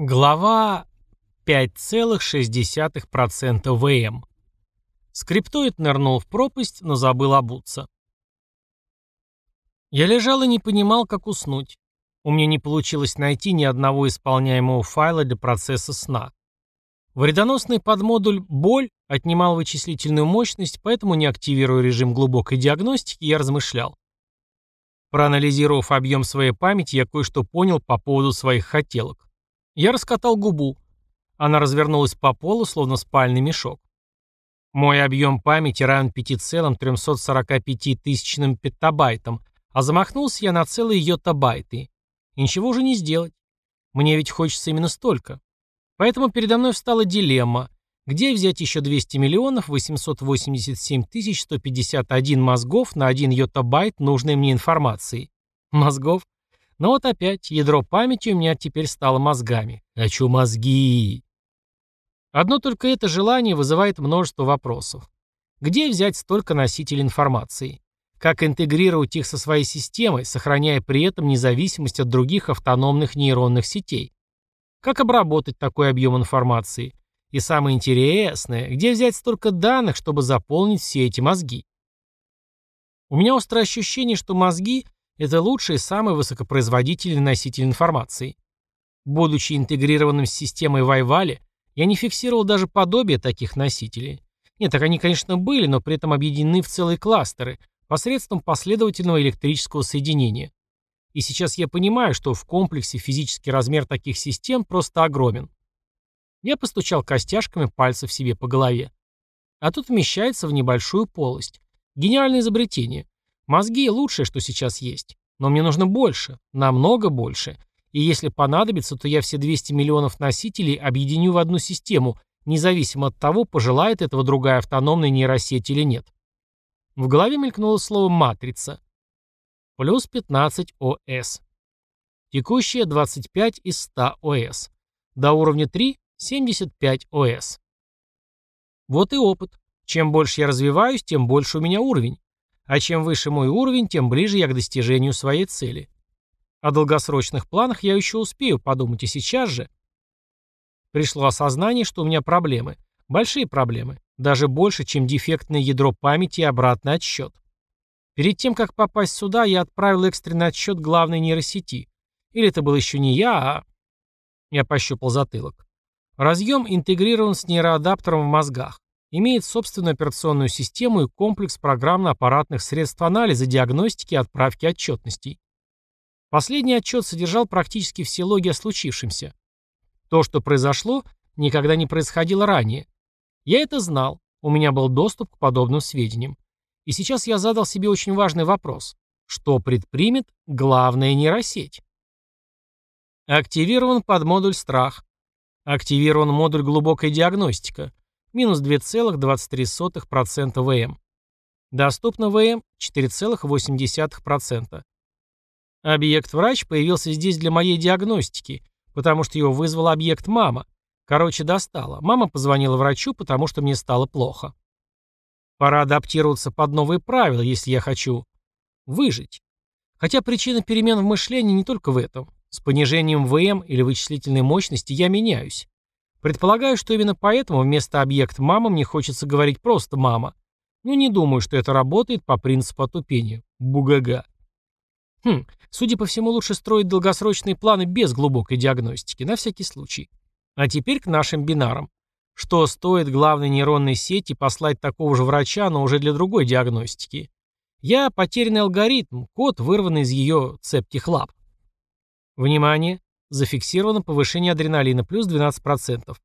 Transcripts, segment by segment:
Глава 5,6% ВМ. Скриптоид нырнул в пропасть, но забыл обуться. Я лежал и не понимал, как уснуть. У меня не получилось найти ни одного исполняемого файла для процесса сна. Вредоносный подмодуль «Боль» отнимал вычислительную мощность, поэтому, не активируя режим глубокой диагностики, я размышлял. Проанализировав объем своей памяти, я кое-что понял по поводу своих хотелок. Я раскатал губу. Она развернулась по полу, словно спальный мешок. Мой объем памяти равен 5,345 тысячным петабайтам, а замахнулся я на целые йотабайты. И ничего уже не сделать. Мне ведь хочется именно столько. Поэтому передо мной встала дилемма. Где взять еще 200 миллионов 887 тысяч 151 мозгов на 1 йотабайт нужной мне информации? Мозгов? Но вот опять, ядро памяти у меня теперь стало мозгами. Хочу мозги. Одно только это желание вызывает множество вопросов. Где взять столько носителей информации? Как интегрировать их со своей системой, сохраняя при этом независимость от других автономных нейронных сетей? Как обработать такой объем информации? И самое интересное, где взять столько данных, чтобы заполнить все эти мозги? У меня острое ощущение, что мозги это лучший и самый высокопроизводительный носитель информации. Будучи интегрированным с системой Вайвали, я не фиксировал даже подобие таких носителей. Нет, так они, конечно, были, но при этом объединены в целые кластеры посредством последовательного электрического соединения. И сейчас я понимаю, что в комплексе физический размер таких систем просто огромен. Я постучал костяшками пальцев себе по голове. А тут вмещается в небольшую полость. Гениальное изобретение. Мозги – лучшее, что сейчас есть. Но мне нужно больше, намного больше. И если понадобится, то я все 200 миллионов носителей объединю в одну систему, независимо от того, пожелает этого другая автономная нейросеть или нет. В голове мелькнуло слово «матрица». Плюс 15 ОС. Текущее 25 из 100 ОС. До уровня 3 – 75 ОС. Вот и опыт. Чем больше я развиваюсь, тем больше у меня уровень. А чем выше мой уровень, тем ближе я к достижению своей цели. О долгосрочных планах я еще успею подумать и сейчас же. Пришло осознание, что у меня проблемы. Большие проблемы. Даже больше, чем дефектное ядро памяти и обратный отсчет. Перед тем, как попасть сюда, я отправил экстренный отсчет главной нейросети. Или это был еще не я, а... Я пощупал затылок. Разъем интегрирован с нейроадаптером в мозгах имеет собственную операционную систему и комплекс программно-аппаратных средств анализа, диагностики и отправки отчетностей. Последний отчет содержал практически все логи о случившемся. То, что произошло, никогда не происходило ранее. Я это знал, у меня был доступ к подобным сведениям. И сейчас я задал себе очень важный вопрос. Что предпримет главная нейросеть? Активирован подмодуль «Страх». Активирован модуль «Глубокая диагностика» минус 2,23% ВМ. Доступно ВМ 4,8%. Объект врач появился здесь для моей диагностики, потому что его вызвал объект мама. Короче, достала. Мама позвонила врачу, потому что мне стало плохо. Пора адаптироваться под новые правила, если я хочу выжить. Хотя причина перемен в мышлении не только в этом. С понижением ВМ или вычислительной мощности я меняюсь. Предполагаю, что именно поэтому вместо объект «мама» мне хочется говорить просто «мама». Но не думаю, что это работает по принципу отупения. Бугага. Хм, судя по всему, лучше строить долгосрочные планы без глубокой диагностики, на всякий случай. А теперь к нашим бинарам. Что стоит главной нейронной сети послать такого же врача, но уже для другой диагностики? Я потерянный алгоритм, код, вырванный из ее цепких лап. Внимание! Зафиксировано повышение адреналина плюс 12%.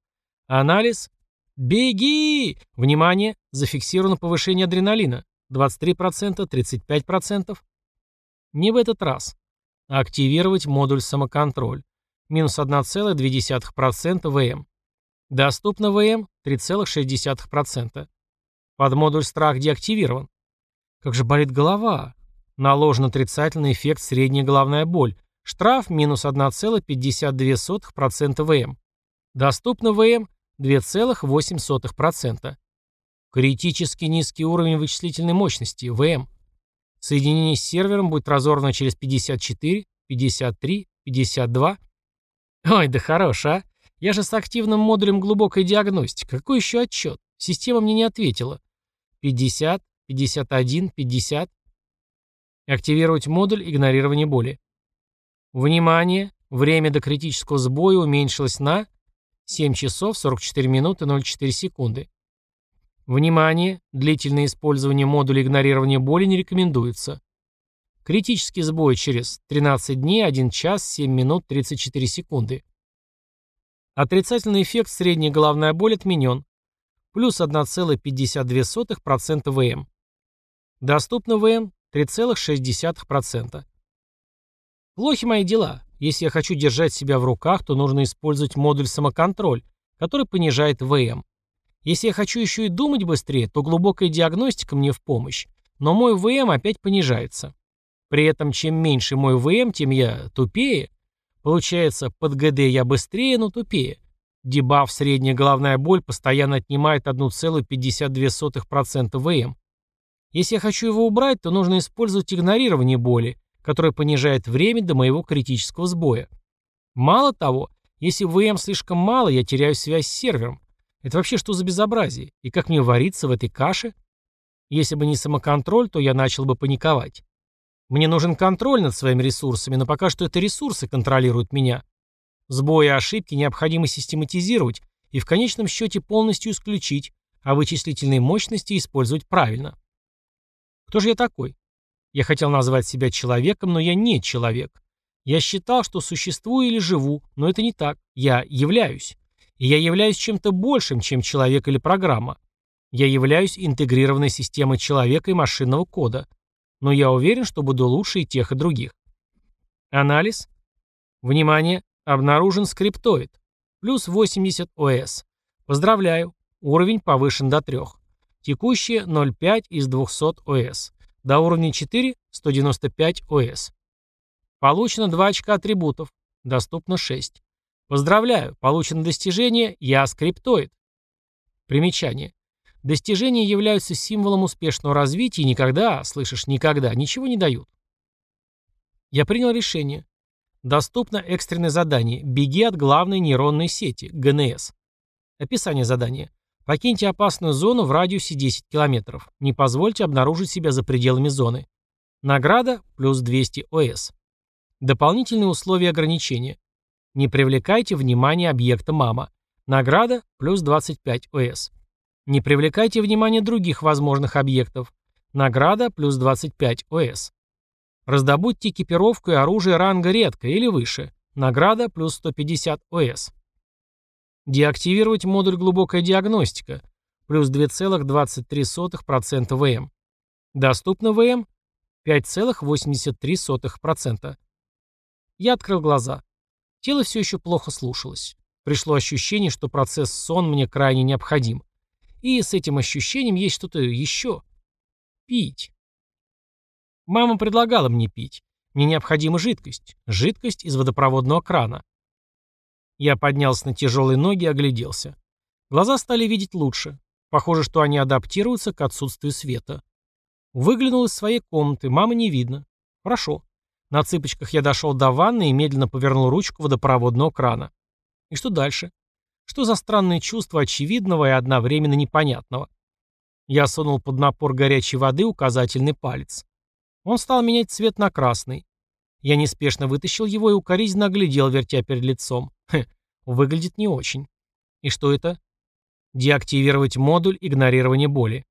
Анализ. Беги! Внимание! Зафиксировано повышение адреналина. 23%, 35%. Не в этот раз. Активировать модуль самоконтроль. Минус 1,2% ВМ. Доступно ВМ 3,6%. Подмодуль страх деактивирован. Как же болит голова. Наложен отрицательный эффект средняя головная боль. Штраф минус 1,52% ВМ. Доступно ВМ 2,8%. Критически низкий уровень вычислительной мощности ВМ. Соединение с сервером будет разорвано через 54, 53, 52. Ой, да хорош, а? Я же с активным модулем глубокой диагностики. Какой еще отчет? Система мне не ответила. 50, 51, 50. Активировать модуль игнорирования боли. Внимание! Время до критического сбоя уменьшилось на 7 часов 44 минуты 04 секунды. Внимание! Длительное использование модуля игнорирования боли не рекомендуется. Критический сбой через 13 дней, 1 час, 7 минут, 34 секунды. Отрицательный эффект средняя головная боль отменен. Плюс 1,52% ВМ. Доступно ВМ 3,6%. Плохи мои дела. Если я хочу держать себя в руках, то нужно использовать модуль самоконтроль, который понижает ВМ. Если я хочу еще и думать быстрее, то глубокая диагностика мне в помощь. Но мой ВМ опять понижается. При этом, чем меньше мой ВМ, тем я тупее. Получается, под ГД я быстрее, но тупее. Дебаф средняя головная боль постоянно отнимает 1,52% ВМ. Если я хочу его убрать, то нужно использовать игнорирование боли, которое понижает время до моего критического сбоя. Мало того, если ВМ слишком мало, я теряю связь с сервером. Это вообще что за безобразие? И как мне вариться в этой каше? Если бы не самоконтроль, то я начал бы паниковать. Мне нужен контроль над своими ресурсами, но пока что это ресурсы контролируют меня. Сбои и ошибки необходимо систематизировать и в конечном счете полностью исключить, а вычислительные мощности использовать правильно. Кто же я такой? Я хотел назвать себя человеком, но я не человек. Я считал, что существую или живу, но это не так. Я являюсь. И я являюсь чем-то большим, чем человек или программа. Я являюсь интегрированной системой человека и машинного кода. Но я уверен, что буду лучше и тех, и других. Анализ. Внимание, обнаружен скриптоид. Плюс 80 ОС. Поздравляю, уровень повышен до 3. Текущее 0,5 из 200 ОС. До уровня 4 – 195 ОС. Получено 2 очка атрибутов. Доступно 6. Поздравляю, получено достижение «Я скриптоид». Примечание. Достижения являются символом успешного развития и никогда, слышишь, никогда, ничего не дают. Я принял решение. Доступно экстренное задание «Беги от главной нейронной сети» ГНС. Описание задания. Покиньте опасную зону в радиусе 10 км. Не позвольте обнаружить себя за пределами зоны. Награда плюс 200 ОС. Дополнительные условия ограничения. Не привлекайте внимание объекта мама. Награда плюс 25 ОС. Не привлекайте внимание других возможных объектов. Награда плюс 25 ОС. Раздобудьте экипировку и оружие ранга редко или выше. Награда плюс 150 ОС. Деактивировать модуль глубокая диагностика. Плюс 2,23% ВМ. Доступно ВМ 5,83%. Я открыл глаза. Тело все еще плохо слушалось. Пришло ощущение, что процесс сон мне крайне необходим. И с этим ощущением есть что-то еще. Пить. Мама предлагала мне пить. Мне необходима жидкость. Жидкость из водопроводного крана. Я поднялся на тяжелые ноги и огляделся. Глаза стали видеть лучше. Похоже, что они адаптируются к отсутствию света. Выглянул из своей комнаты. Мамы не видно. Хорошо. На цыпочках я дошел до ванны и медленно повернул ручку водопроводного крана. И что дальше? Что за странное чувство очевидного и одновременно непонятного? Я сунул под напор горячей воды указательный палец. Он стал менять цвет на красный. Я неспешно вытащил его и укоризненно оглядел, вертя перед лицом. Хе, выглядит не очень. И что это? Деактивировать модуль игнорирования боли.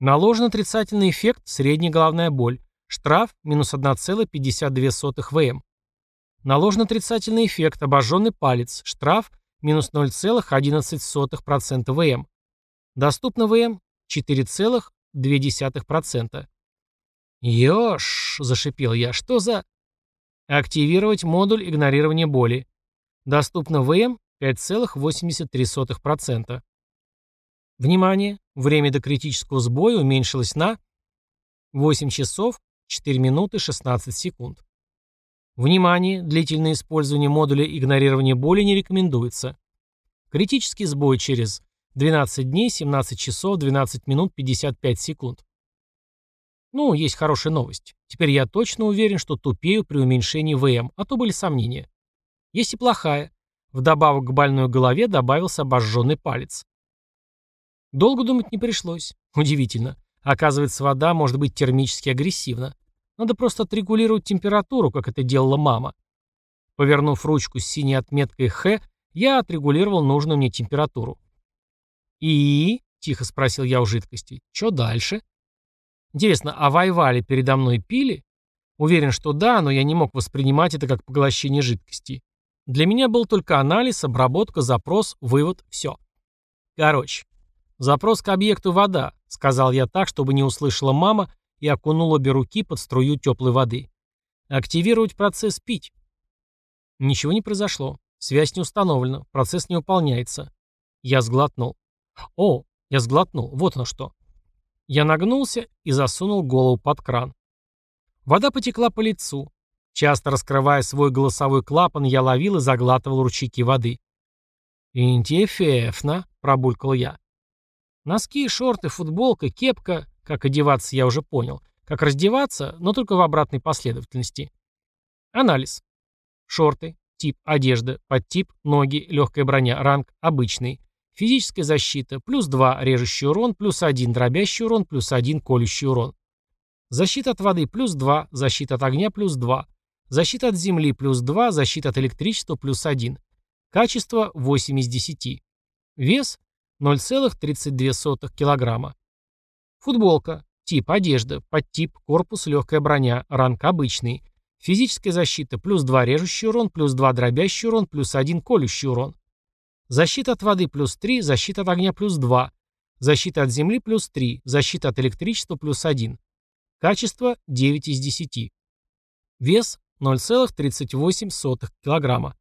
Наложен отрицательный эффект средняя головная боль. Штраф – минус 1,52 ВМ. Наложен отрицательный эффект, обожженный палец. Штраф – минус 0,11% ВМ. Доступно ВМ – 4,2%. «Ёж!» – зашипел я. «Что за...» Активировать модуль игнорирования боли. Доступно ВМ 5,83%. Внимание! Время до критического сбоя уменьшилось на 8 часов 4 минуты 16 секунд. Внимание! Длительное использование модуля игнорирования боли не рекомендуется. Критический сбой через 12 дней, 17 часов, 12 минут 55 секунд. Ну, есть хорошая новость. Теперь я точно уверен, что тупею при уменьшении ВМ, а то были сомнения. Есть и плохая. Вдобавок к больной голове добавился обожженный палец. Долго думать не пришлось. Удивительно. Оказывается, вода может быть термически агрессивна. Надо просто отрегулировать температуру, как это делала мама. Повернув ручку с синей отметкой «Х», я отрегулировал нужную мне температуру. «И?» — тихо спросил я у жидкости. «Что дальше?» «Интересно, а вайвали передо мной пили?» Уверен, что да, но я не мог воспринимать это как поглощение жидкости. Для меня был только анализ, обработка, запрос, вывод, все. Короче, запрос к объекту вода, сказал я так, чтобы не услышала мама, и окунул обе руки под струю теплой воды. Активировать процесс пить. Ничего не произошло. Связь не установлена, процесс не выполняется. Я сглотнул. О, я сглотнул, вот оно что. Я нагнулся и засунул голову под кран. Вода потекла по лицу. Часто раскрывая свой голосовой клапан, я ловил и заглатывал ручейки воды. «Интересно», — пробулькал я. Носки, шорты, футболка, кепка. Как одеваться, я уже понял. Как раздеваться, но только в обратной последовательности. Анализ. Шорты. Тип одежда. Подтип ноги, легкая броня, ранг обычный. Физическая защита. Плюс 2 режущий урон, плюс 1 дробящий урон, плюс 1 колющий урон. Защита от воды плюс 2, защита от огня плюс 2. Защита от земли плюс 2, защита от электричества плюс 1. Качество 8 из 10. Вес 0,32 кг. Футболка. Тип одежда. Подтип корпус легкая броня. Ранг обычный. Физическая защита плюс 2 режущий урон, плюс 2 дробящий урон, плюс 1 колющий урон. Защита от воды плюс 3, защита от огня плюс 2. Защита от земли плюс 3, защита от электричества плюс 1. Качество 9 из 10. Вес 0,38 кг.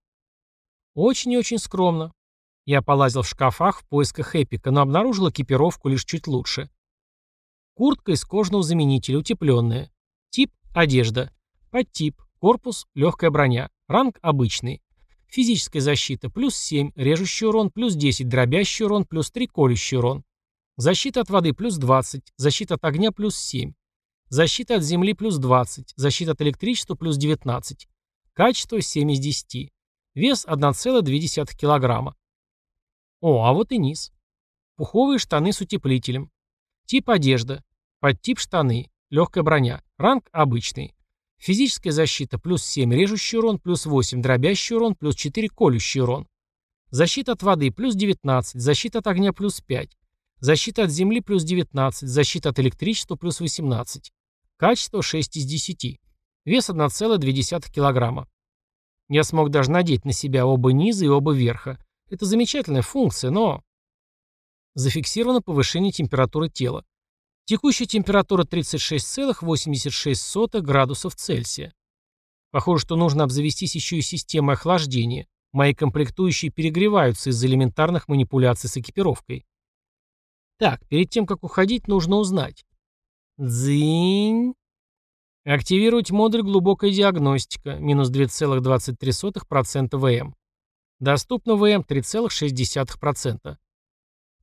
Очень и очень скромно. Я полазил в шкафах в поисках эпика, но обнаружил экипировку лишь чуть лучше. Куртка из кожного заменителя, утепленная. Тип – одежда. Подтип – корпус, легкая броня. Ранг – обычный. Физическая защита – плюс 7, режущий урон, плюс 10, дробящий урон, плюс 3, колющий урон. Защита от воды – плюс 20, защита от огня – плюс 7. Защита от земли плюс 20. Защита от электричества плюс 19. Качество 7 из 10. Вес 1,2 кг. О, а вот и низ. Пуховые штаны с утеплителем. Тип одежда. Подтип штаны. Легкая броня. Ранг обычный. Физическая защита плюс 7 режущий урон, плюс 8 дробящий урон, плюс 4 колющий урон. Защита от воды плюс 19, защита от огня плюс 5. Защита от земли плюс 19, защита от электричества плюс 18. Качество 6 из 10. Вес 1,2 кг. Я смог даже надеть на себя оба низа и оба верха. Это замечательная функция, но... Зафиксировано повышение температуры тела. Текущая температура 36,86 градусов Цельсия. Похоже, что нужно обзавестись еще и системой охлаждения. Мои комплектующие перегреваются из-за элементарных манипуляций с экипировкой. Так, перед тем, как уходить, нужно узнать. Дзинь. Активировать модуль глубокая диагностика, минус 2,23% ВМ. Доступно ВМ 3,6%.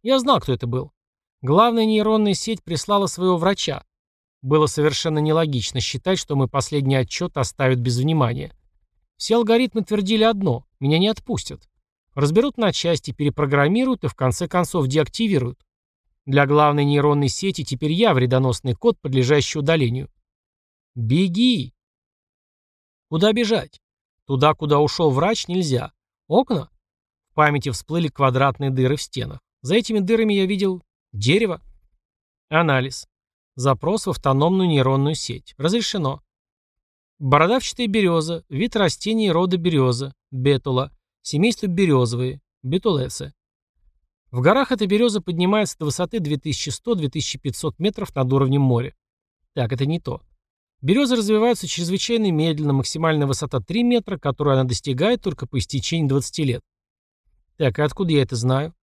Я знал, кто это был. Главная нейронная сеть прислала своего врача. Было совершенно нелогично считать, что мой последний отчет оставят без внимания. Все алгоритмы твердили одно – меня не отпустят. Разберут на части, перепрограммируют и в конце концов деактивируют. Для главной нейронной сети теперь я вредоносный код, подлежащий удалению. Беги! Куда бежать? Туда, куда ушел врач, нельзя. Окна? В памяти всплыли квадратные дыры в стенах. За этими дырами я видел дерево. Анализ. Запрос в автономную нейронную сеть. Разрешено. Бородавчатая береза. Вид растений рода береза. Бетула. Семейство березовые. Бетулесы. В горах эта береза поднимается до высоты 2100-2500 метров над уровнем моря. Так, это не то. Березы развиваются чрезвычайно медленно, максимальная высота 3 метра, которую она достигает только по истечении 20 лет. Так, и откуда я это знаю?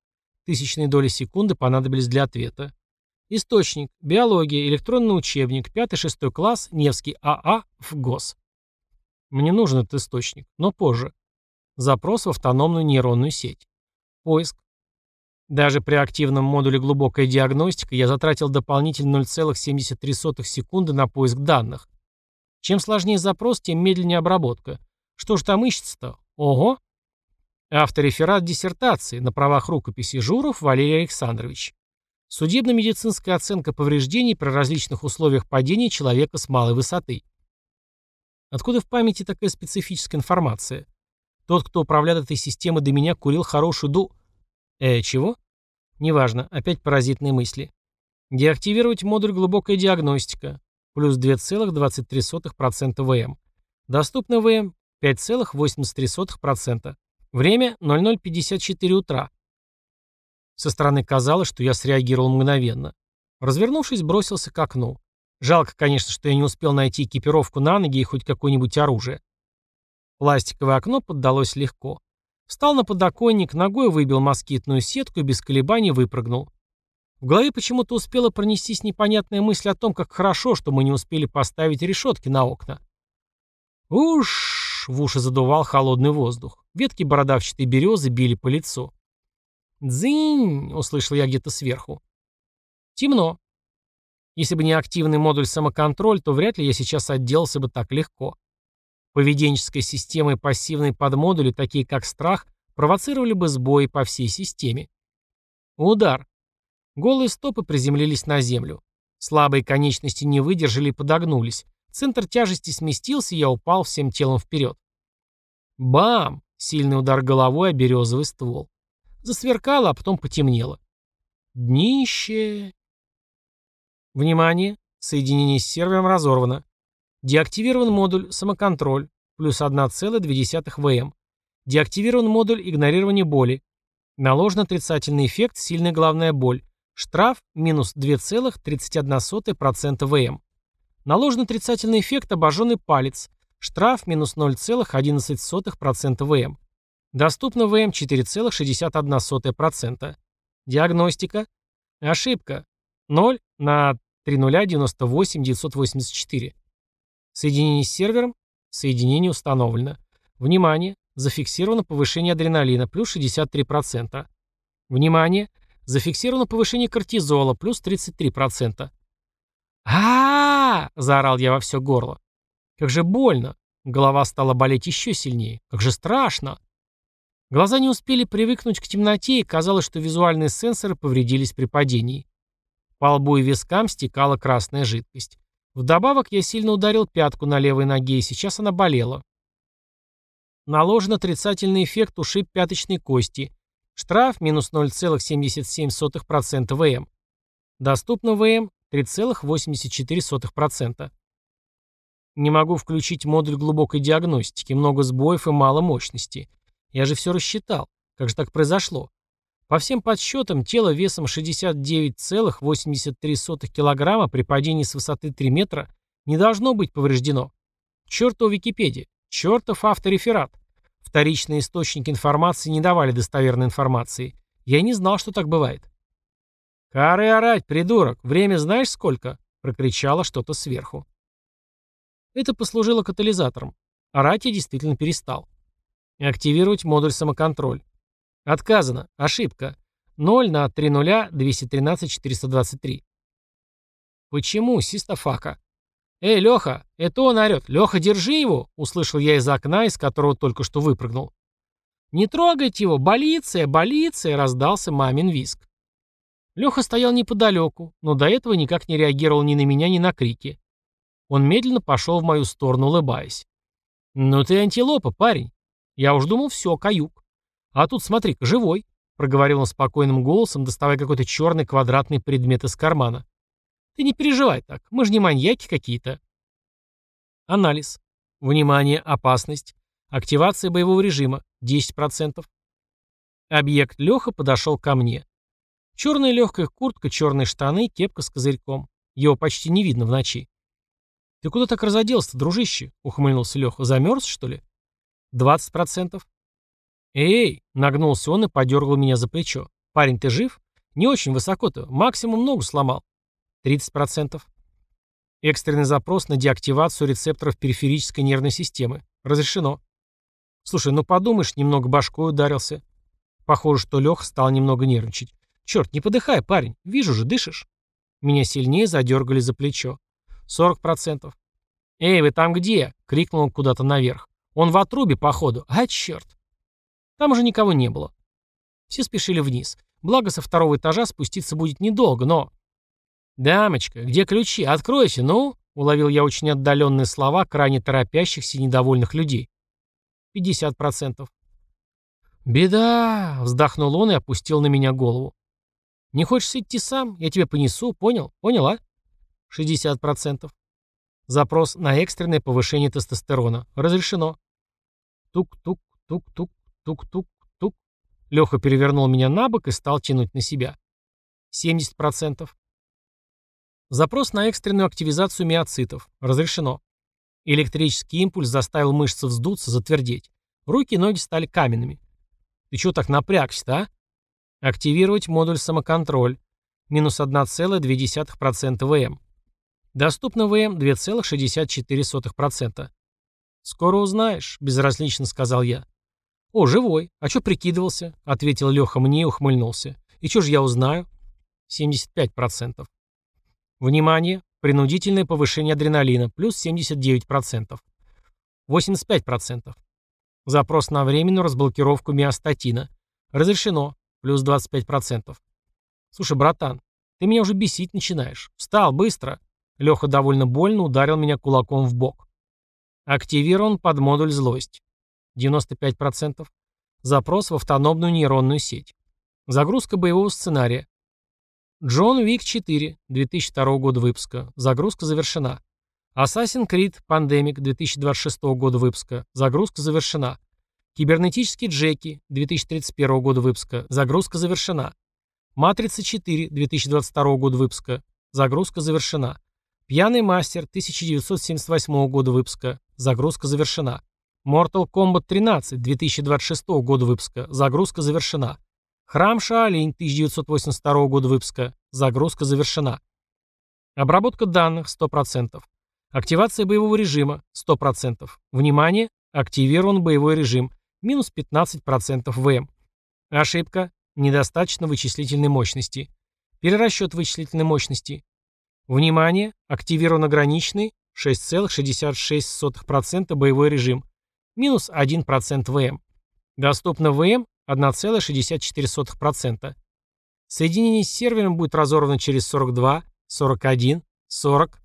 Тысячные доли секунды понадобились для ответа. Источник. Биология. Электронный учебник. 5-6 класс. Невский АА. в ГОС. Мне нужен этот источник, но позже. Запрос в автономную нейронную сеть. Поиск. Даже при активном модуле глубокая диагностика я затратил дополнительно 0,73 секунды на поиск данных. Чем сложнее запрос, тем медленнее обработка. Что же там ищется-то? Ого. Автореферат диссертации на правах рукописи Журов Валерий Александрович. Судебно-медицинская оценка повреждений при различных условиях падения человека с малой высоты. Откуда в памяти такая специфическая информация? Тот, кто управляет этой системой до меня, курил хорошую ду... Э, чего? Неважно, опять паразитные мысли. Деактивировать модуль глубокая диагностика. Плюс 2,23% ВМ. Доступно ВМ 5,83%. Время 00.54 утра. Со стороны казалось, что я среагировал мгновенно. Развернувшись, бросился к окну. Жалко, конечно, что я не успел найти экипировку на ноги и хоть какое-нибудь оружие. Пластиковое окно поддалось легко. Встал на подоконник, ногой выбил москитную сетку и без колебаний выпрыгнул. В голове почему-то успела пронестись непонятная мысль о том, как хорошо, что мы не успели поставить решетки на окна. Уж в уши задувал холодный воздух. Ветки бородавчатой березы били по лицу. «Дзынь!» — услышал я где-то сверху. Темно. Если бы не активный модуль самоконтроль, то вряд ли я сейчас отделался бы так легко. Поведенческая система и пассивные подмодули, такие как страх, провоцировали бы сбои по всей системе. Удар. Голые стопы приземлились на землю. Слабые конечности не выдержали и подогнулись. Центр тяжести сместился, и я упал всем телом вперед. Бам! Сильный удар головой о березовый ствол. Засверкало, а потом потемнело. Днище. Внимание! Соединение с сервером разорвано. Деактивирован модуль «Самоконтроль» плюс 1,2 ВМ. Деактивирован модуль игнорирования боли. Наложен отрицательный эффект «Сильная головная боль». Штраф минус 2,31% ВМ. Наложен отрицательный эффект «Обожженный палец». Штраф минус 0,11% ВМ. Доступно ВМ 4,61%. Диагностика. Ошибка. 0 на 3098984. Соединение с сервером. Соединение установлено. Внимание! Зафиксировано повышение адреналина, плюс 63%. Внимание! Зафиксировано повышение кортизола, плюс 33%. а, -а, -а заорал я во все горло. Как же больно. Голова стала болеть еще сильнее. Как же страшно. Глаза не успели привыкнуть к темноте, и казалось, что визуальные сенсоры повредились при падении. По лбу и вискам стекала красная жидкость. Вдобавок я сильно ударил пятку на левой ноге, и сейчас она болела. Наложен отрицательный эффект ушиб пяточной кости. Штраф минус 0,77% ВМ. Доступно ВМ 3,84%. Не могу включить модуль глубокой диагностики, много сбоев и мало мощности. Я же все рассчитал. Как же так произошло? По всем подсчетам, тело весом 69,83 кг при падении с высоты 3 метра не должно быть повреждено. Чертова Википедия, чертов автореферат. Вторичные источники информации не давали достоверной информации. Я не знал, что так бывает. «Кары орать, придурок! Время знаешь сколько?» — прокричало что-то сверху. Это послужило катализатором. Орать я действительно перестал. Активировать модуль самоконтроль. Отказано. Ошибка. 0 на 3 нуля 213 423. Почему, систафака? Эй, Леха, это он орет. Леха, держи его, услышал я из окна, из которого только что выпрыгнул. Не трогайте его, болиция, болиция, раздался мамин виск. Леха стоял неподалеку, но до этого никак не реагировал ни на меня, ни на крики. Он медленно пошел в мою сторону, улыбаясь. «Ну ты антилопа, парень. Я уж думал, все, каюк. «А тут, смотри-ка, живой», — проговорил он спокойным голосом, доставая какой-то черный квадратный предмет из кармана. «Ты не переживай так, мы же не маньяки какие-то». Анализ. Внимание, опасность. Активация боевого режима. 10%. Объект Леха подошел ко мне. Черная легкая куртка, черные штаны, кепка с козырьком. Его почти не видно в ночи. «Ты куда так разоделся дружище?» — ухмыльнулся Леха. «Замерз, что ли?» «20%. «Эй!» — нагнулся он и подергал меня за плечо. «Парень, ты жив? Не очень высоко-то. Максимум ногу сломал». «30%. Экстренный запрос на деактивацию рецепторов периферической нервной системы. Разрешено. Слушай, ну подумаешь, немного башкой ударился. Похоже, что Лех стал немного нервничать. Черт, не подыхай, парень. Вижу же, дышишь. Меня сильнее задергали за плечо. 40%. «Эй, вы там где?» — крикнул он куда-то наверх. Он в отрубе, походу. А, черт. Там уже никого не было. Все спешили вниз. Благо, со второго этажа спуститься будет недолго, но... «Дамочка, где ключи? Откройся, ну!» — уловил я очень отдаленные слова крайне торопящихся и недовольных людей. «Пятьдесят процентов». «Беда!» — вздохнул он и опустил на меня голову. «Не хочешь идти сам? Я тебя понесу, понял? Поняла?» «Шестьдесят процентов». Запрос на экстренное повышение тестостерона. Разрешено. Тук-тук, тук-тук, тук-тук, тук. Леха перевернул меня на бок и стал тянуть на себя. 70%. Запрос на экстренную активизацию миоцитов. Разрешено. Электрический импульс заставил мышцы вздуться, затвердеть. Руки и ноги стали каменными. Ты чего так напрягся-то, а? Активировать модуль самоконтроль. Минус 1,2% ВМ. Доступно ВМ 2,64%. «Скоро узнаешь», — безразлично сказал я. «О, живой. А чё прикидывался?» — ответил Леха мне и ухмыльнулся. «И чё же я узнаю?» «75%. Внимание! Принудительное повышение адреналина. Плюс 79%. 85%. Запрос на временную разблокировку миостатина. Разрешено. Плюс 25%. Слушай, братан, ты меня уже бесить начинаешь. Встал, быстро. Леха довольно больно ударил меня кулаком в бок. Активирован под модуль «Злость». 95%. Запрос в автономную нейронную сеть. Загрузка боевого сценария. Джон Уик 4, 2002 года выпуска. Загрузка завершена. Assassin's Creed Pandemic 2026 года выпуска. Загрузка завершена. Кибернетические Джеки 2031 года выпуска. Загрузка завершена. Матрица 4 2022 года выпуска. Загрузка завершена. Пьяный мастер 1978 года выпуска. Загрузка завершена. Mortal Kombat 13 2026 года выпуска. Загрузка завершена. Храм Шаолинь 1982 года выпуска. Загрузка завершена. Обработка данных 100%. Активация боевого режима 100%. Внимание! Активирован боевой режим. Минус 15% ВМ. Ошибка. Недостаточно вычислительной мощности. Перерасчет вычислительной мощности. Внимание! Активирован ограниченный 6,66% боевой режим. Минус 1% ВМ. Доступно ВМ 1,64%. Соединение с сервером будет разорвано через 42, 41, 40,